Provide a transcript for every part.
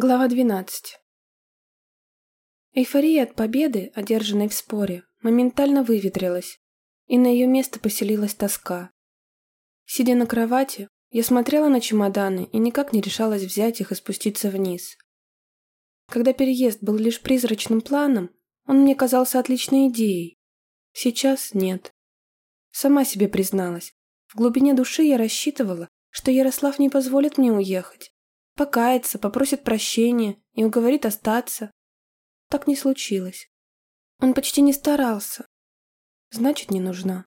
Глава 12. Эйфория от победы, одержанной в споре, моментально выветрилась, и на ее место поселилась тоска. Сидя на кровати, я смотрела на чемоданы и никак не решалась взять их и спуститься вниз. Когда переезд был лишь призрачным планом, он мне казался отличной идеей. Сейчас нет. Сама себе призналась. В глубине души я рассчитывала, что Ярослав не позволит мне уехать покается, попросит прощения и уговорит остаться. Так не случилось. Он почти не старался. Значит, не нужна.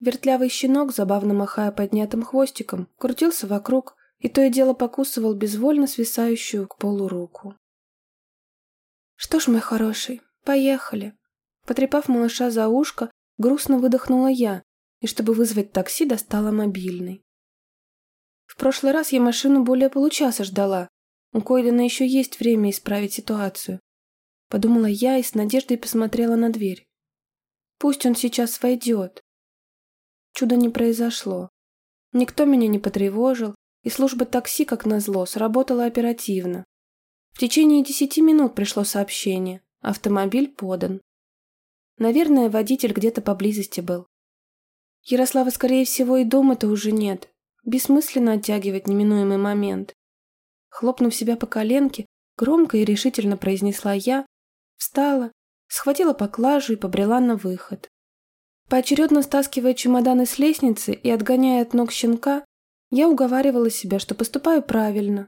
Вертлявый щенок, забавно махая поднятым хвостиком, крутился вокруг и то и дело покусывал безвольно свисающую к полу руку. «Что ж, мой хороший, поехали!» Потрепав малыша за ушко, грустно выдохнула я и, чтобы вызвать такси, достала мобильный. В прошлый раз я машину более получаса ждала. У Койдена еще есть время исправить ситуацию. Подумала я и с надеждой посмотрела на дверь. Пусть он сейчас войдет. Чудо не произошло. Никто меня не потревожил, и служба такси, как назло, сработала оперативно. В течение десяти минут пришло сообщение. Автомобиль подан. Наверное, водитель где-то поблизости был. Ярослава, скорее всего, и дома-то уже нет. Бессмысленно оттягивать неминуемый момент. Хлопнув себя по коленке, громко и решительно произнесла я, встала, схватила поклажу и побрела на выход. Поочередно стаскивая чемоданы с лестницы и отгоняя от ног щенка, я уговаривала себя, что поступаю правильно.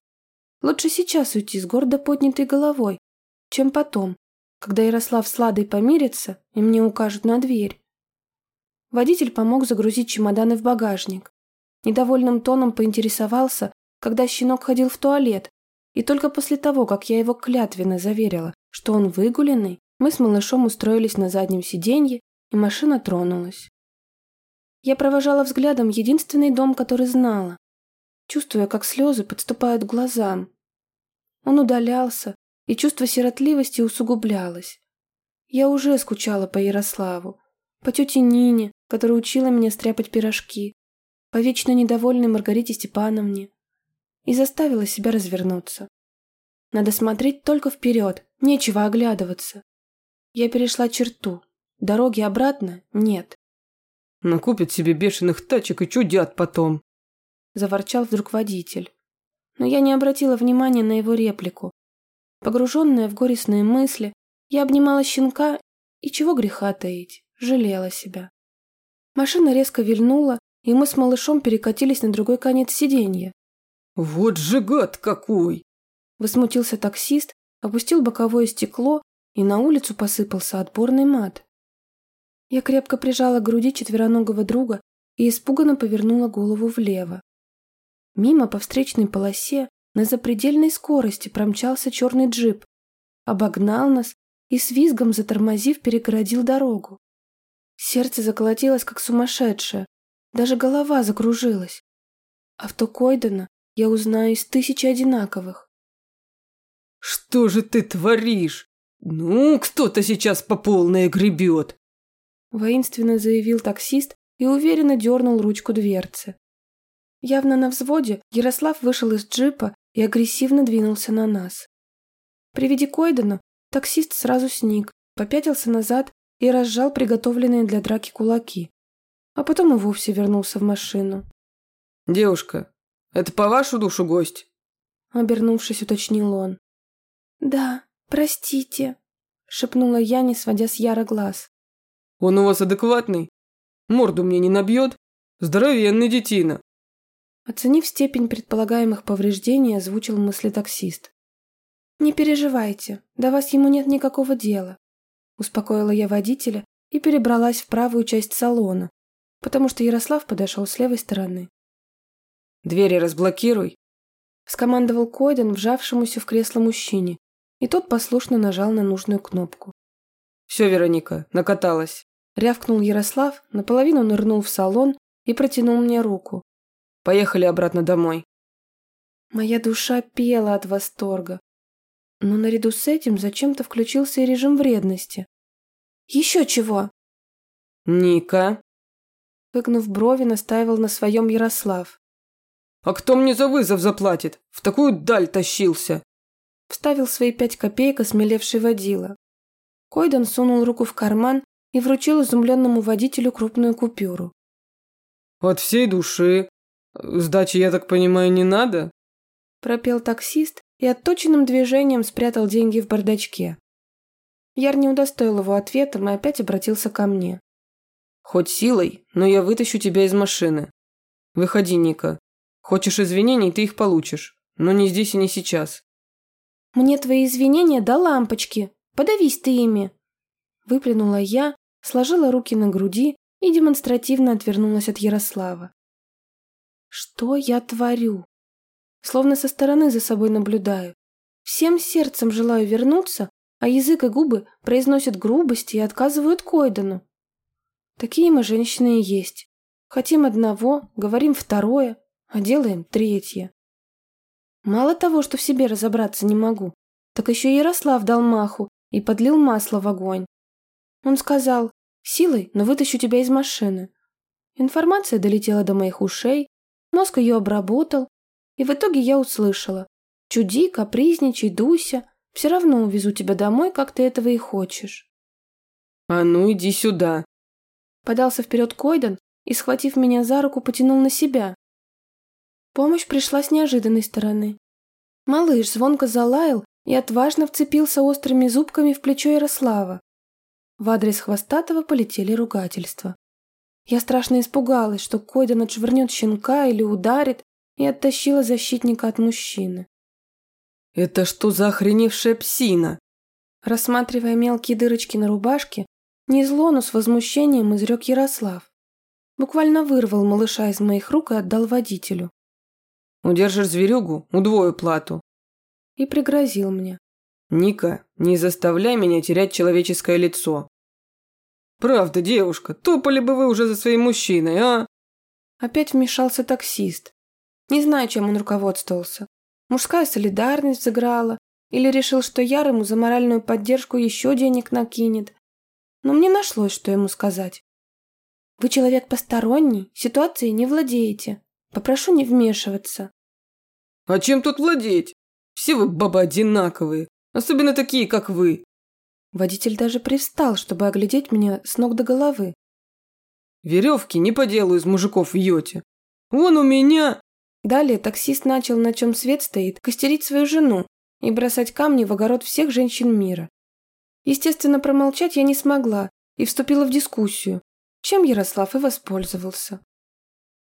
Лучше сейчас уйти с гордо поднятой головой, чем потом, когда Ярослав с Ладой помирится и мне укажут на дверь. Водитель помог загрузить чемоданы в багажник. Недовольным тоном поинтересовался, когда щенок ходил в туалет, и только после того, как я его клятвенно заверила, что он выгуленный, мы с малышом устроились на заднем сиденье, и машина тронулась. Я провожала взглядом единственный дом, который знала, чувствуя, как слезы подступают к глазам. Он удалялся, и чувство сиротливости усугублялось. Я уже скучала по Ярославу, по тете Нине, которая учила меня стряпать пирожки, по вечно недовольной Маргарите Степановне и заставила себя развернуться. Надо смотреть только вперед, нечего оглядываться. Я перешла черту. Дороги обратно нет. Накупят себе бешеных тачек и чудят потом. Заворчал вдруг водитель. Но я не обратила внимания на его реплику. Погруженная в горестные мысли, я обнимала щенка и, чего греха таить, жалела себя. Машина резко вильнула, и мы с малышом перекатились на другой конец сиденья. «Вот же гад какой!» Возмутился таксист, опустил боковое стекло, и на улицу посыпался отборный мат. Я крепко прижала к груди четвероногого друга и испуганно повернула голову влево. Мимо по встречной полосе на запредельной скорости промчался черный джип, обогнал нас и с визгом затормозив перегородил дорогу. Сердце заколотилось, как сумасшедшее, даже голова закружилась. Авто Койдена я узнаю из тысячи одинаковых. «Что же ты творишь? Ну, кто-то сейчас по полной гребет!» Воинственно заявил таксист и уверенно дернул ручку дверцы. Явно на взводе Ярослав вышел из джипа и агрессивно двинулся на нас. При виде Койдена таксист сразу сник, попятился назад и разжал приготовленные для драки кулаки а потом и вовсе вернулся в машину. «Девушка, это по вашу душу гость?» Обернувшись, уточнил он. «Да, простите», — шепнула я, не сводя с Яра глаз. «Он у вас адекватный? Морду мне не набьет? Здоровенный детина!» Оценив степень предполагаемых повреждений, озвучил мысли таксист. «Не переживайте, до вас ему нет никакого дела», — успокоила я водителя и перебралась в правую часть салона, потому что Ярослав подошел с левой стороны. «Двери разблокируй», – скомандовал Койден вжавшемуся в кресло мужчине, и тот послушно нажал на нужную кнопку. «Все, Вероника, накаталась», – рявкнул Ярослав, наполовину нырнул в салон и протянул мне руку. «Поехали обратно домой». Моя душа пела от восторга. Но наряду с этим зачем-то включился и режим вредности. «Еще чего?» «Ника», Выгнув брови, настаивал на своем Ярослав. «А кто мне за вызов заплатит? В такую даль тащился!» Вставил свои пять копеек осмелевший водила. Койден сунул руку в карман и вручил изумленному водителю крупную купюру. «От всей души. Сдачи, я так понимаю, не надо?» Пропел таксист и отточенным движением спрятал деньги в бардачке. Яр не удостоил его ответом и опять обратился ко мне. «Хоть силой, но я вытащу тебя из машины. Выходи, Ника. Хочешь извинений, ты их получишь, но не здесь и не сейчас». «Мне твои извинения до лампочки. Подавись ты ими!» Выплюнула я, сложила руки на груди и демонстративно отвернулась от Ярослава. «Что я творю?» Словно со стороны за собой наблюдаю. Всем сердцем желаю вернуться, а язык и губы произносят грубости и отказывают Койдену. Такие мы женщины и есть. Хотим одного, говорим второе, а делаем третье. Мало того, что в себе разобраться не могу, так еще Ярослав дал маху и подлил масло в огонь. Он сказал, силой, но вытащу тебя из машины. Информация долетела до моих ушей, мозг ее обработал, и в итоге я услышала. Чуди, капризничай, дуйся, все равно увезу тебя домой, как ты этого и хочешь. «А ну, иди сюда!» Подался вперед Койден и, схватив меня за руку, потянул на себя. Помощь пришла с неожиданной стороны. Малыш звонко залаял и отважно вцепился острыми зубками в плечо Ярослава. В адрес Хвостатого полетели ругательства. Я страшно испугалась, что Койден отшвырнет щенка или ударит, и оттащила защитника от мужчины. «Это что за охреневшая псина?» Рассматривая мелкие дырочки на рубашке, не зло, но с возмущением изрек Ярослав. Буквально вырвал малыша из моих рук и отдал водителю. «Удержишь зверюгу, удвою плату». И пригрозил мне. «Ника, не заставляй меня терять человеческое лицо». «Правда, девушка, топали бы вы уже за своим мужчиной, а?» Опять вмешался таксист. Не знаю, чем он руководствовался. Мужская солидарность сыграла, или решил, что Яр ему за моральную поддержку еще денег накинет. Но мне нашлось, что ему сказать. Вы человек посторонний, ситуацией не владеете. Попрошу не вмешиваться. А чем тут владеть? Все вы бабы одинаковые, особенно такие, как вы. Водитель даже привстал, чтобы оглядеть меня с ног до головы. Веревки не по делу из мужиков вьете. Вон у меня... Далее таксист начал, на чем свет стоит, костерить свою жену и бросать камни в огород всех женщин мира. Естественно, промолчать я не смогла и вступила в дискуссию, чем Ярослав и воспользовался.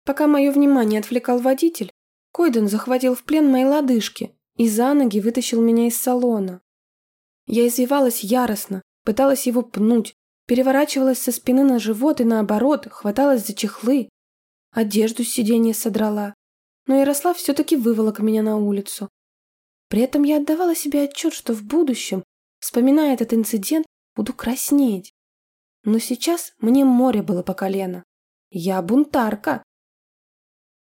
Пока мое внимание отвлекал водитель, Койден захватил в плен мои лодыжки и за ноги вытащил меня из салона. Я извивалась яростно, пыталась его пнуть, переворачивалась со спины на живот и наоборот, хваталась за чехлы, одежду с сиденья содрала, но Ярослав все-таки выволок меня на улицу. При этом я отдавала себе отчет, что в будущем, вспоминая этот инцидент, буду краснеть. Но сейчас мне море было по колено. Я бунтарка.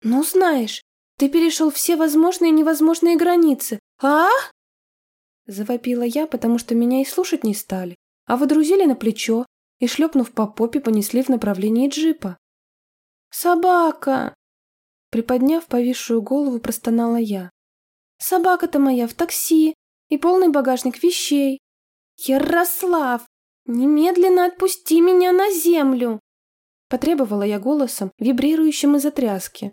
Ну, знаешь, ты перешел все возможные и невозможные границы. А? Завопила я, потому что меня и слушать не стали, а выдрузили на плечо и, шлепнув по попе, понесли в направлении джипа. «Собака!» Приподняв повисшую голову, простонала я. «Собака-то моя в такси и полный багажник вещей. Ярослав, немедленно отпусти меня на землю!» Потребовала я голосом, вибрирующим из-за тряски.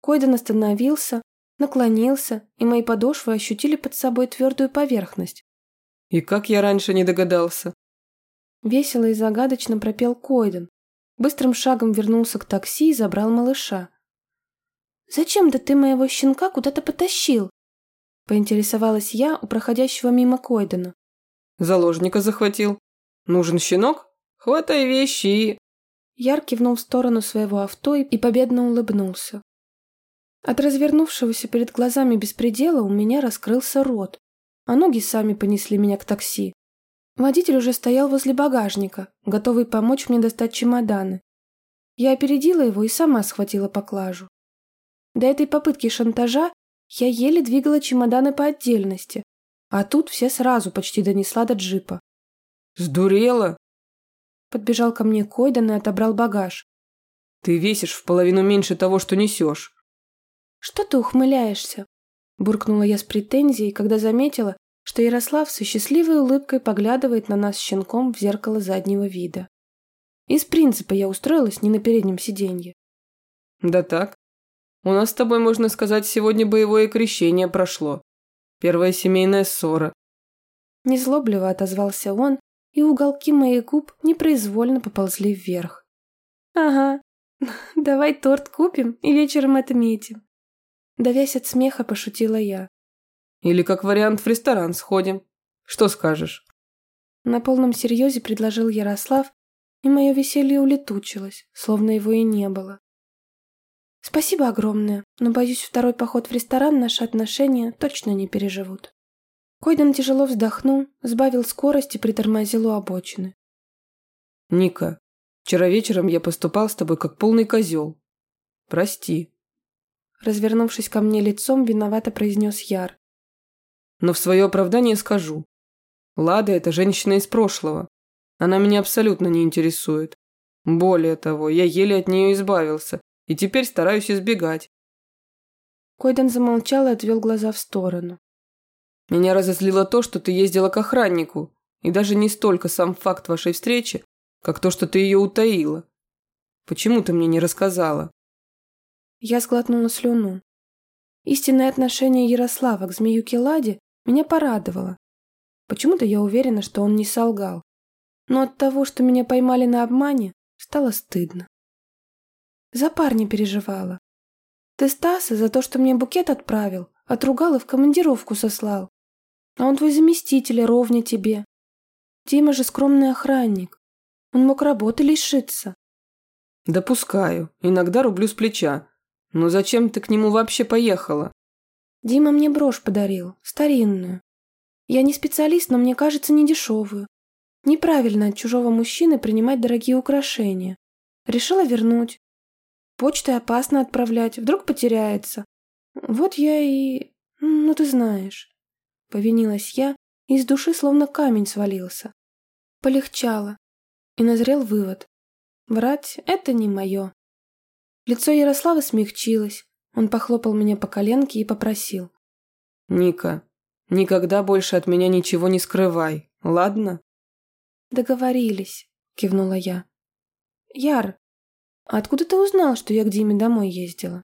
Койден остановился, наклонился, и мои подошвы ощутили под собой твердую поверхность. «И как я раньше не догадался?» Весело и загадочно пропел Койден. Быстрым шагом вернулся к такси и забрал малыша. «Зачем-то ты моего щенка куда-то потащил?» Поинтересовалась я у проходящего мимо Койдена. «Заложника захватил. Нужен щенок? Хватай вещи и...» Яр кивнул в сторону своего авто и победно улыбнулся. От развернувшегося перед глазами беспредела у меня раскрылся рот, а ноги сами понесли меня к такси. Водитель уже стоял возле багажника, готовый помочь мне достать чемоданы. Я опередила его и сама схватила поклажу. До этой попытки шантажа я еле двигала чемоданы по отдельности, а тут все сразу почти донесла до джипа. «Сдурела?» Подбежал ко мне Койдан и отобрал багаж. «Ты весишь в половину меньше того, что несешь». «Что ты ухмыляешься?» Буркнула я с претензией, когда заметила, что Ярослав со счастливой улыбкой поглядывает на нас щенком в зеркало заднего вида. Из принципа я устроилась не на переднем сиденье. Да так. У нас с тобой, можно сказать, сегодня боевое крещение прошло. Первая семейная ссора. Незлобливо отозвался он, и уголки моих губ непроизвольно поползли вверх. Ага, давай торт купим и вечером отметим. Давясь от смеха, пошутила я. Или как вариант в ресторан сходим. Что скажешь? На полном серьезе предложил Ярослав, и мое веселье улетучилось, словно его и не было. Спасибо огромное, но, боюсь, второй поход в ресторан наши отношения точно не переживут. Койден тяжело вздохнул, сбавил скорость и притормозил у обочины. «Ника, вчера вечером я поступал с тобой как полный козел. Прости». Развернувшись ко мне лицом, виновато произнес Яр. «Но в свое оправдание скажу. Лада – это женщина из прошлого. Она меня абсолютно не интересует. Более того, я еле от нее избавился и теперь стараюсь избегать». Койден замолчал и отвел глаза в сторону. Меня разозлило то, что ты ездила к охраннику, и даже не столько сам факт вашей встречи, как то, что ты ее утаила. Почему ты мне не рассказала?» Я сглотнула слюну. Истинное отношение Ярослава к змеюке Ладе меня порадовало. Почему-то я уверена, что он не солгал. Но от того, что меня поймали на обмане, стало стыдно. За парня переживала. Ты Стаса за то, что мне букет отправил, отругал и в командировку сослал. А он твой заместитель, ровня тебе. Дима же скромный охранник. Он мог работы лишиться. Допускаю. Иногда рублю с плеча. Но зачем ты к нему вообще поехала? Дима мне брошь подарил, старинную. Я не специалист, но мне кажется, не дешевую. Неправильно от чужого мужчины принимать дорогие украшения. Решила вернуть. Почтой опасно отправлять, вдруг потеряется. Вот я и... Ну, ты знаешь. Повинилась я, и из души словно камень свалился. Полегчало. И назрел вывод. Врать — это не мое. Лицо Ярослава смягчилось. Он похлопал меня по коленке и попросил. «Ника, никогда больше от меня ничего не скрывай, ладно?» «Договорились», — кивнула я. «Яр, а откуда ты узнал, что я к Диме домой ездила?»